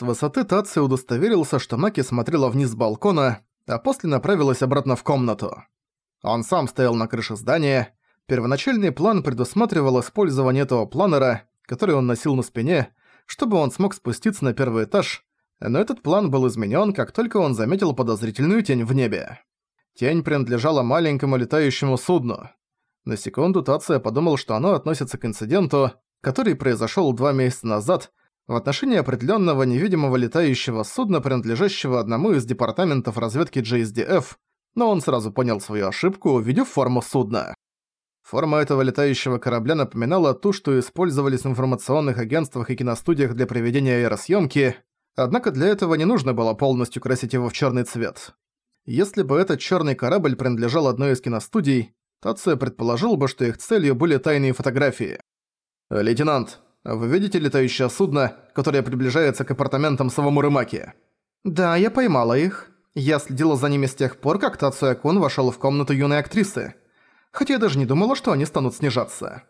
С высоты Таци удостоверился, что Маки смотрела вниз с балкона, а после направилась обратно в комнату. Он сам стоял на крыше здания. Первоначальный план предусматривал использование этого планера, который он носил на спине, чтобы он смог спуститься на первый этаж, но этот план был изменен, как только он заметил подозрительную тень в небе. Тень принадлежала маленькому летающему судну. На секунду Тация подумал, что оно относится к инциденту, который произошел два месяца назад в отношении определенного невидимого летающего судна, принадлежащего одному из департаментов разведки JSDF, но он сразу понял свою ошибку, увидев форму судна. Форма этого летающего корабля напоминала ту, что использовались в информационных агентствах и киностудиях для проведения аэросъемки, однако для этого не нужно было полностью красить его в черный цвет. Если бы этот черный корабль принадлежал одной из киностудий, Тация предположил бы, что их целью были тайные фотографии. «Лейтенант, вы видите летающее судно, которое приближается к апартаментам Савамурымаки?» «Да, я поймала их. Я следила за ними с тех пор, как Тацуя Кун вошёл в комнату юной актрисы. Хотя я даже не думала, что они станут снижаться.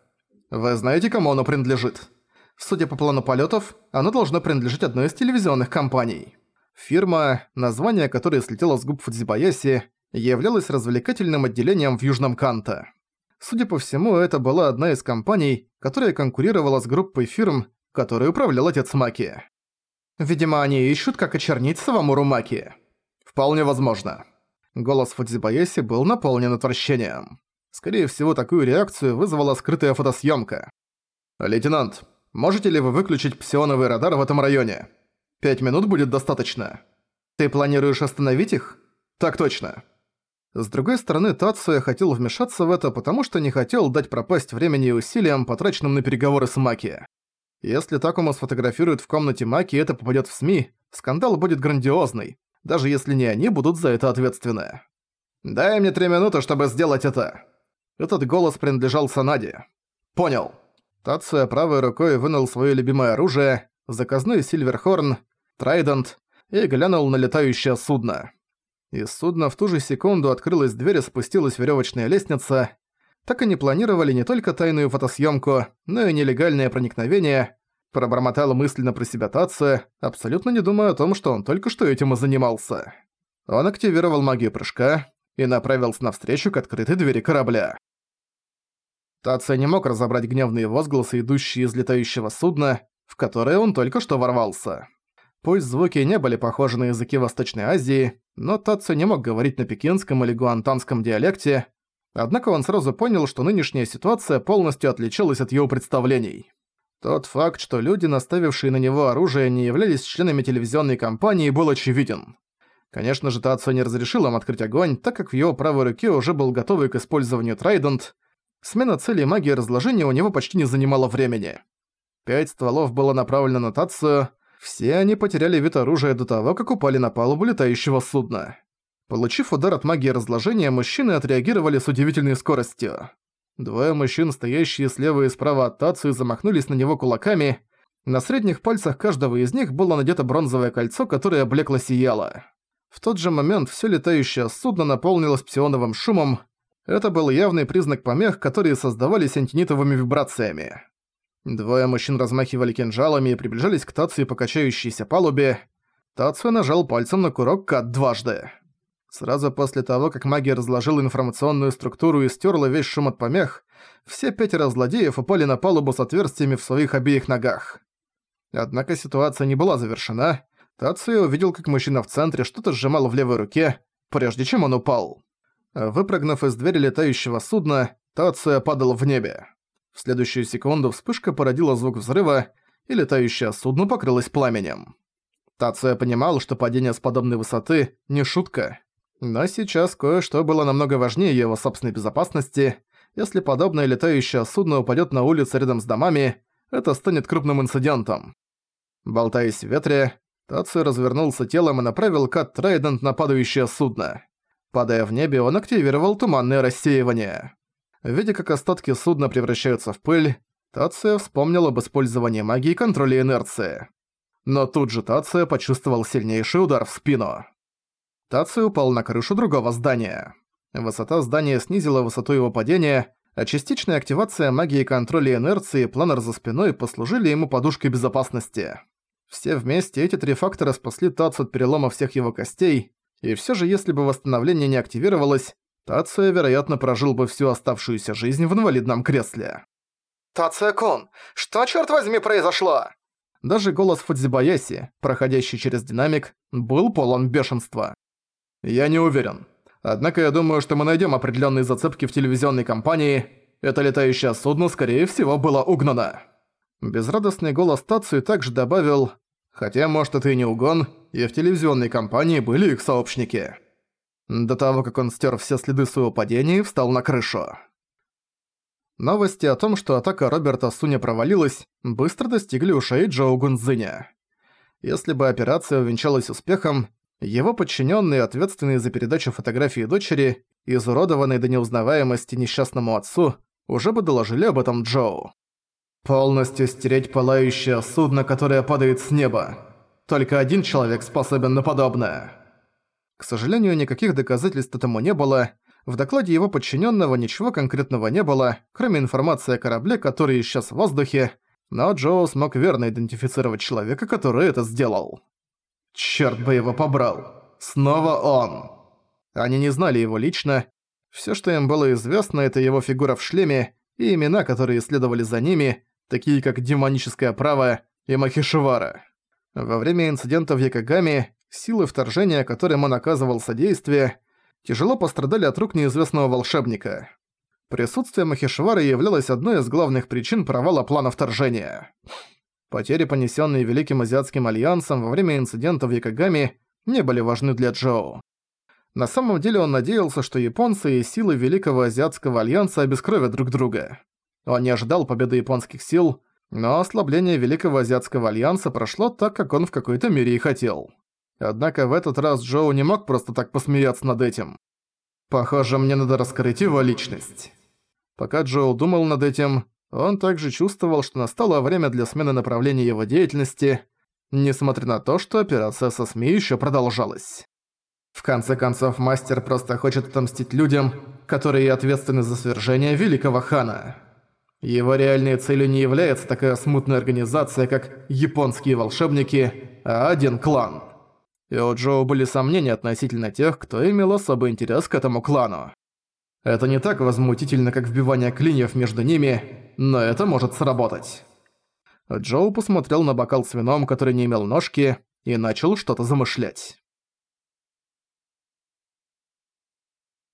Вы знаете, кому оно принадлежит? Судя по плану полётов, оно должно принадлежать одной из телевизионных компаний. Фирма, название которой слетело с губ Фудзибаяси, являлась развлекательным отделением в Южном Канто. Судя по всему, это была одна из компаний, которая конкурировала с группой фирм, которой управлял отец Маки. Видимо, они ищут, как очернить Савамуру Маки. Вполне возможно. Голос Фудзибаяси был наполнен отвращением. Скорее всего, такую реакцию вызвала скрытая фотосъемка. «Лейтенант, можете ли вы выключить псионовый радар в этом районе? Пять минут будет достаточно. Ты планируешь остановить их? Так точно». С другой стороны, Тацуя хотел вмешаться в это, потому что не хотел дать пропасть времени и усилиям, потраченным на переговоры с Маки. Если Такому сфотографируют в комнате Маки и это попадет в СМИ, скандал будет грандиозный, даже если не они будут за это ответственны. «Дай мне три минуты, чтобы сделать это!» Этот голос принадлежал Санаде. «Понял». Тацуя правой рукой вынул свое любимое оружие, заказной Сильверхорн, Трайдент, и глянул на летающее судно. Из судна в ту же секунду открылась дверь и спустилась веревочная лестница. Так они планировали не только тайную фотосъемку, но и нелегальное проникновение. Пробормотал мысленно про себя Тация, абсолютно не думая о том, что он только что этим и занимался. Он активировал магию прыжка и направился навстречу к открытой двери корабля. Тация не мог разобрать гневные возгласы, идущие из летающего судна, в которое он только что ворвался. Пусть звуки не были похожи на языки Восточной Азии, но Тацу не мог говорить на пекинском или гуантанском диалекте, однако он сразу понял, что нынешняя ситуация полностью отличалась от его представлений. Тот факт, что люди, наставившие на него оружие, не являлись членами телевизионной компании, был очевиден. Конечно же, Тацу не разрешил им открыть огонь, так как в его правой руке уже был готовый к использованию Трайдент. Смена цели магии разложения у него почти не занимала времени. Пять стволов было направлено на Тацию, все они потеряли вид оружия до того, как упали на палубу летающего судна. Получив удар от магии разложения, мужчины отреагировали с удивительной скоростью. Двое мужчин, стоящие слева и справа от Тацию, замахнулись на него кулаками. На средних пальцах каждого из них было надето бронзовое кольцо, которое блекло сияло. В тот же момент все летающее судно наполнилось псионовым шумом. Это был явный признак помех, которые создавались антинитовыми вибрациями. Двое мужчин размахивали кинжалами и приближались к Тацию по качающейся палубе. Тацию нажал пальцем на курок Кат дважды. Сразу после того, как магия разложила информационную структуру и стерла весь шум от помех, все пятеро злодеев упали на палубу с отверстиями в своих обеих ногах. Однако ситуация не была завершена. Тацию увидел, как мужчина в центре что-то сжимал в левой руке, прежде чем он упал. Выпрыгнув из двери летающего судна, Тация падал в небе. В следующую секунду вспышка породила звук взрыва, и летающее судно покрылось пламенем. Тация понимал, что падение с подобной высоты – не шутка. Но сейчас кое-что было намного важнее его собственной безопасности. Если подобное летающее судно упадет на улицу рядом с домами, это станет крупным инцидентом. Болтаясь в ветре, Тацию развернулся телом и направил Кат Трайдент на падающее судно. Падая в небе, он активировал туманное рассеивание. Видя, как остатки судна превращаются в пыль, Тация вспомнил об использовании магии контроля инерции. Но тут же Тация почувствовал сильнейший удар в спину. Тация упал на крышу другого здания. Высота здания снизила высоту его падения, а частичная активация магии контроля инерции и планер за спиной послужили ему подушкой безопасности. Все вместе эти три фактора спасли Тацу от перелома всех его костей, и все же если бы восстановление не активировалось, Тация, вероятно, прожил бы всю оставшуюся жизнь в инвалидном кресле. «Тация-кун, что, черт возьми, произошло?» Даже голос Фудзибаяси, проходящий через динамик, был полон бешенства. «Я не уверен. Однако я думаю, что мы найдем определенные зацепки в телевизионной компании. Это летающее судно, скорее всего, было угнано». Безрадостный голос Тацию также добавил, «Хотя, может, это и не угон, и в телевизионной компании были их сообщники». До того, как он стер все следы своего падения и встал на крышу. Новости о том, что атака Роберта Суня провалилась, быстро достигли ушей Джоу Гунзиня. Если бы операция увенчалась успехом, его подчиненные, ответственные за передачу фотографии дочери, изуродованной до неузнаваемости несчастному отцу, уже бы доложили об этом Джоу. Полностью стереть пылающее судно, которое падает с неба. Только один человек способен на подобное. К сожалению, никаких доказательств этому не было. В докладе его подчиненного ничего конкретного не было, кроме информации о корабле, который исчез в воздухе, но Джоу смог верно идентифицировать человека, который это сделал. Черт бы его побрал. Снова он. Они не знали его лично. Все, что им было известно, это его фигура в шлеме и имена, которые следовали за ними, такие как Демоническое Право и Махишивара. Во время инцидента в Якогаме силы вторжения, которым он оказывал содействие, тяжело пострадали от рук неизвестного волшебника. Присутствие Махишвара являлось одной из главных причин провала плана вторжения. Потери, понесенные Великим Азиатским Альянсом во время инцидента в Якогаме, не были важны для Джоу. На самом деле он надеялся, что японцы и силы Великого Азиатского Альянса обескровят друг друга. Он не ожидал победы японских сил, но ослабление Великого Азиатского Альянса прошло так, как он в какой-то мере и хотел. Однако в этот раз Джоу не мог просто так посмеяться над этим. Похоже, мне надо раскрыть его личность. Пока Джоу думал над этим, он также чувствовал, что настало время для смены направления его деятельности, несмотря на то, что операция со СМИ еще продолжалась. В конце концов, мастер просто хочет отомстить людям, которые ответственны за свержение великого хана. Его реальной целью не является такая смутная организация, как японские волшебники, а один клан. И у Джоу были сомнения относительно тех, кто имел особый интерес к этому клану. Это не так возмутительно, как вбивание клиньев между ними, но это может сработать. Джоу посмотрел на бокал с вином, который не имел ножки, и начал что-то замышлять.